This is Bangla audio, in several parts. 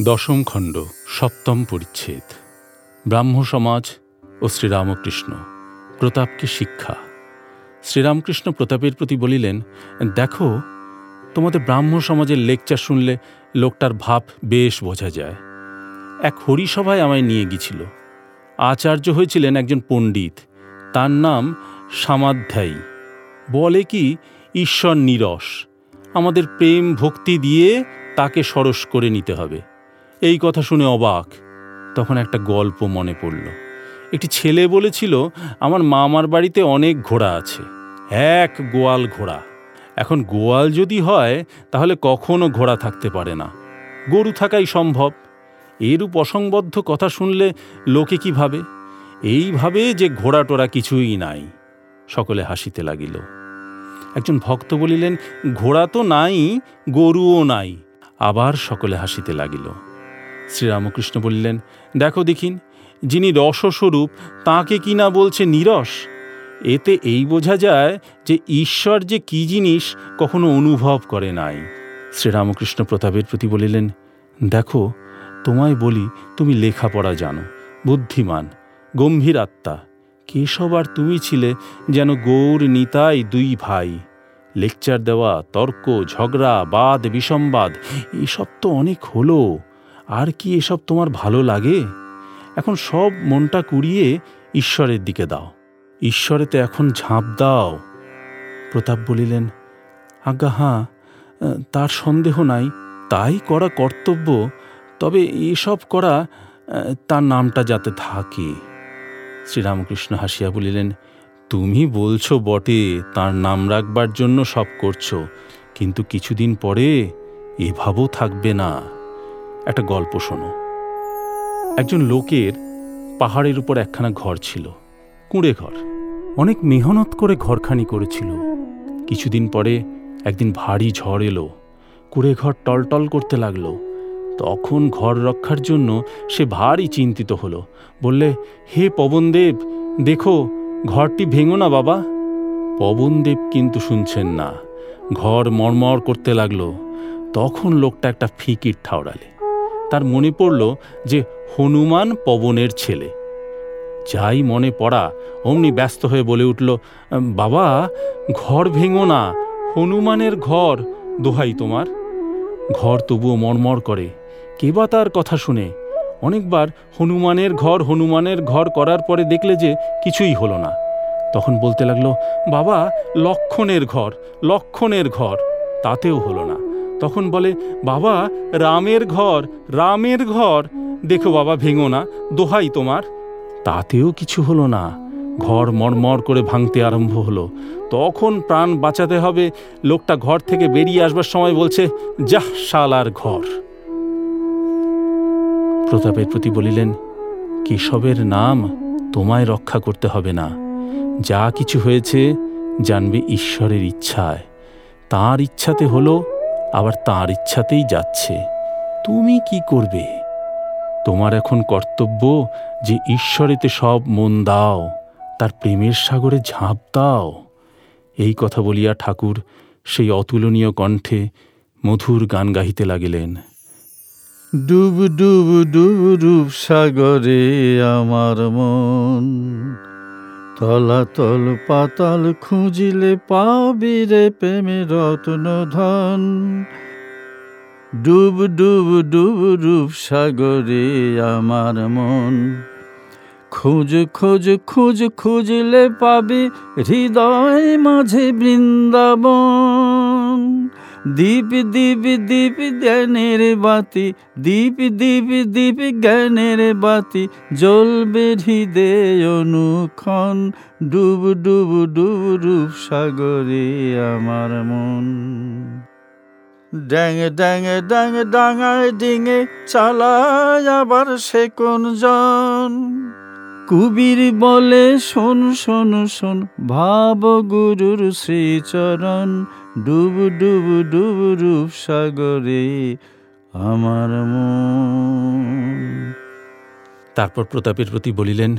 দশম খণ্ড, সপ্তম পরিচ্ছেদ। ব্রাহ্ম সমাজ ও শ্রীরামকৃষ্ণ, প্রতাপকে শিক্ষা। শ্রীরামকৃষ্ণ প্রতাপের প্রতি বলিলেন, দেখো, তোমাদের ব্রাহ্ম সমাজের লেকচার শুনলে লোকটার ভাব বেশ বোঝা যায়। এক হরিসভায় আমায় নিয়ে গিয়েছিল। আচার্য হয়েছিলেন একজন পণ্ডিত। তার নাম সামাধ্যায়ী। বলে কি, ঈশ্বর নিরস। আমাদের প্রেম ভক্তি দিয়ে তাকে সরস করে নিতে হবে। এই কথা শুনে অবাক। তখন একটা গল্প মনে পড়ল। একটি ছেলে বলেছিল, আমার মামার বাড়িতে অনেক ঘোড়া আছে, এক গোয়াল ঘোড়া। এখন গোয়াল যদি হয়, তাহলে কখনো ঘোড়া থাকতে পারে না। গরু থাকাই সম্ভব। এরূপ অসংবদ্ধ কথা শুনলে লোকে কি ভাবে? এইভাবে যে ঘোড়া টোড়া কিছুই নাই। সকলে হাসিতে লাগিল। একজন ভক্ত বলিলেন, ঘোড়া তো নাই, গরুও নাই। আবার সকলে হাসিতে লাগিল। শ্রীরামকৃষ্ণ বললেন, দেখো দেখিন, যিনি রসস্বরূপ, তাকে কি না বলছে নিরস? এতে এই বোঝা যায় যে ঈশ্বর যে কি জিনিস কখনো অনুভব করে নাই। শ্রীরামকৃষ্ণ প্রতাপের প্রতি বলিলেন, দেখো, তোমায় বলি, তুমি লেখাপড়া জানো, বুদ্ধিমান, গম্ভীর আত্মা। কেশব আর তুমি ছিলে যেন গৌর নিতাই দুই ভাই। লেকচার দেওয়া, তর্ক, ঝগড়া, বাদ বিসম্বাদ এসব তো অনেক হলো। আর কি এসব তোমার ভালো লাগে? এখন সব মনটা কুড়িয়ে ঈশ্বরের দিকে দাও। ঈশ্বরেতে এখন ঝাঁপ দাও। প্রতাপ বলিলেন, আজ্ঞা হাঁ তার সন্দেহ নাই। তাই করা কর্তব্য, তবে এসব করা, তার নামটা যাতে থাকে। শ্রীরামকৃষ্ণ হাসিয়া বলিলেন, তুমি বলছো বটে, তার নাম রাখবার জন্য সব করছ, কিন্তু কিছুদিন পরে এভাবেও থাকবে না। একটা গল্প শোনো। একজন লোকের পাহাড়ের উপর একখানা ঘর ছিল, কুঁড়ে ঘর। অনেক মেহনত করে ঘরখানি করেছিল। কিছুদিন পরে একদিন ভারী ঝড় এলো, কুঁড়ে ঘর টলটল করতে লাগল। তখন ঘর রক্ষার জন্য সে ভারী চিন্তিত হলো, বললে, হে পবনদেব, দেখো, ঘরটি ভেঙো না বাবা। পবনদেব কিন্তু শুনছেন না। ঘর মরমর করতে লাগল। তখন লোকটা একটা ফিকির ঠাওড়ালে। তার মনে পড়ল যে হনুমান পবনের ছেলে। যাই মনে পড়া, অমনি ব্যস্ত হয়ে বলে উঠল, বাবা, ঘর ভেঙো না, হনুমানের ঘর দোহাই তোমার। ঘর তবুও মরমর করে কেবা তার কথা শুনে। অনেকবার হনুমানের ঘর হনুমানের ঘর করার পরে দেখলে যে কিছুই হলো না। তখন বলতে লাগল, বাবা, লক্ষণের ঘর লক্ষণের ঘর, তাতেও হলো না। তখন বলে, বাবা, রামের ঘর রামের ঘর। দেখো বাবা, ভেঙো না, দোহাই তোমার। তাতেও কিছু হলো না। ঘর মরমর করে ভাঙতে আরম্ভ হলো। তখন প্রাণ বাঁচাতে হবে। লোকটা ঘর থেকে বেরিয়ে আসবার সময় বলছে, যাহ, শালার ঘর। প্রতাপের প্রতি বলিলেন, কেশবের নাম তোমায় রক্ষা করতে হবে না। যা কিছু হয়েছে জানবে ঈশ্বরের ইচ্ছায়। তার ইচ্ছাতে হলো আবার তার ইচ্ছাতেই যাচ্ছে। তুমি কি করবে? তোমার এখন কর্তব্য যে ঈশ্বরেতে সব মন দাও, তার প্রেমের সাগরে ঝাঁপ দাও। এই কথা বলিয়া ঠাকুর সেই অতুলনীয় কণ্ঠে মধুর গান গাহিতে লাগিলেন। ডুব ডুব ডুব রূপ সাগরে আমার মন। তলাতল পাতাল খুঁজিলে পাবি রে প্রেমে রত্ন ধন ডুব ডুব ডুব রূপ সাগরে আমার মন। খোঁজ খোঁজ খোঁজ খুঁজলে পাবি হৃদয় মাঝে বৃন্দাবন। দীপ দীপ দীপ জ্ঞানের বাতি, দীপ দীপ দীপ জ্ঞানের বাতি, জ্বলবে হৃদয় অনুক্ষণ, ডুব ডুব ডুব রূপ সাগরে আমার মন। ড্যাং ড্যাং ড্যাং ডাঙায় ডিঙে চালায় আবার সে কোন জন। কুবির বলে শোন শোন শোন ভাব গুরুর শ্রীচরণ ডুব ডুব ডুব রূপ সাগরে আমার মন। তারপর প্রতাপের প্রতি বলিলেন,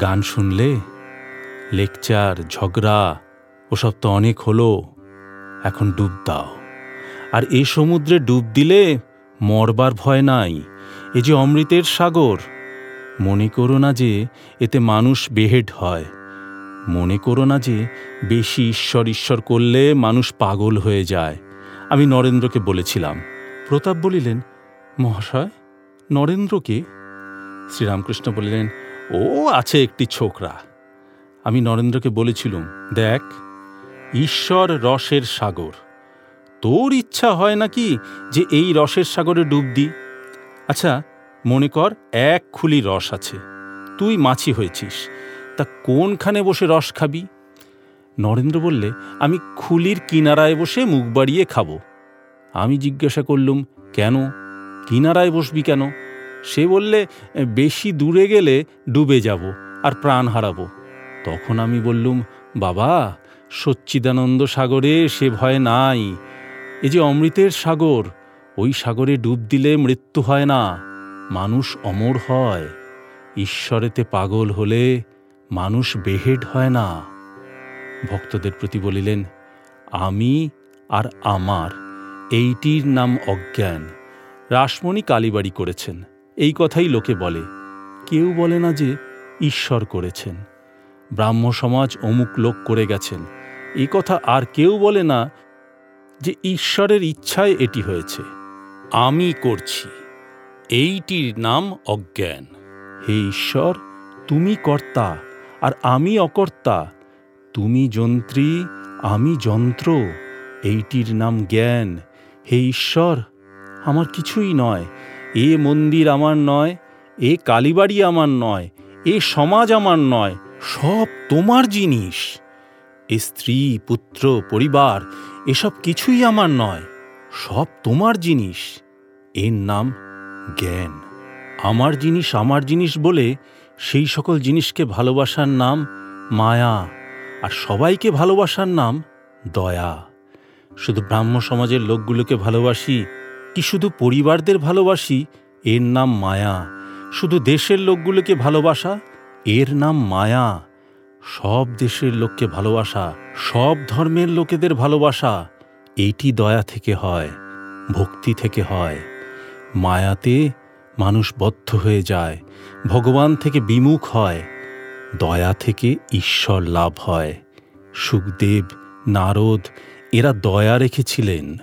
গান শুনলে, লেকচার, ঝগড়া, ওসব তো অনেক হলো, এখন ডুব দাও। আর এই সমুদ্রে ডুব দিলে মরবার ভয় নাই, এ যে অমৃতের সাগর, মনে করো না যে এতে মানুষ বেহেড হয়। মনে করো না যে বেশি ঈশ্বর ঈশ্বর করলে মানুষ পাগল হয়ে যায়। আমি নরেন্দ্রকে বলেছিলাম। প্রতাপ বলিলেন, মহাশয়, নরেন্দ্রকে? শ্রীরামকৃষ্ণ বলিলেন, ও আছে একটি ছোকরা। আমি নরেন্দ্রকে বলেছিলুম, দেখ, ঈশ্বর রসের সাগর। তোর ইচ্ছা হয় নাকি যে এই রসের সাগরে ডুব দি? আচ্ছা মনে কর, এক খুলি রস আছে। তুই মাছি হয়েছিস। তা কোনখানে বসে রস খাবি? নরেন্দ্র বললে, আমি খুলির কিনারায় বসে মুখ বাড়িয়ে খাব। আমি জিজ্ঞাসা করলুম, কেন? কিনারায় বসবি কেন? সে বললে, বেশি দূরে গেলে ডুবে যাব আর প্রাণ হারাবো। তখন আমি বললুম, বাবা, সচ্চিদানন্দ সাগরে সে ভয় নাই। এ যে অমৃতের সাগর, ওই সাগরে ডুব দিলে মৃত্যু হয় না। মানুষ অমর হয়। ঈশ্বরেতে পাগল হলে মানুষ বেহেড হয় না। ভক্তদের প্রতি বলিলেন, আমি আর আমার, এইটির নাম অজ্ঞান। রাসমণি কালীবাড়ি করেছেন। এই কথাই লোকে বলে। কেউ বলে না যে ঈশ্বর করেছেন। ব্রাহ্ম সমাজ অমুক লোক করে গেছেন। এই কথা আর কেউ বলে না যে ঈশ্বরের ইচ্ছায় এটি হয়েছে। আমি করছি। এইটির নাম অজ্ঞান। হে ঈশ্বর, তুমি কর্তা আর আমি অকর্তা। তুমি যন্ত্রী, আমি যন্ত্র। এইটির নাম জ্ঞান। হে ঈশ্বর, আমার কিছুই নয়। এ মন্দির আমার নয়, এ কালীবাড়ি আমার নয়, এ সমাজ আমার নয়, সব তোমার জিনিস। এ স্ত্রী, পুত্র, পরিবার, এসব কিছুই আমার নয়, সব তোমার জিনিস। এর নাম জ্ঞান। আমার জিনিস আমার জিনিস বলে সেই সকল জিনিসকে ভালোবাসার নাম মায়া, আর সবাইকে ভালোবাসার নাম দয়া। শুধু ব্রাহ্ম সমাজের লোকগুলোকে ভালোবাসি কি শুধু পরিবারদের ভালোবাসি? এর নাম মায়া। শুধু দেশের লোকগুলোকে ভালোবাসা? এর নাম মায়া। সব দেশের লোককে ভালোবাসা, সব ধর্মের লোকেদের ভালোবাসা, এইটি দয়া থেকে হয়, ভক্তি থেকে হয়। মায়াতে মানুষ বদ্ধ হয়ে যায়, ভগবান থেকে বিমুখ হয়, দয়া থেকে ঈশ্বর লাভ হয়। সুখদেব, নারদ, এরা দয়া রেখেছিলেন।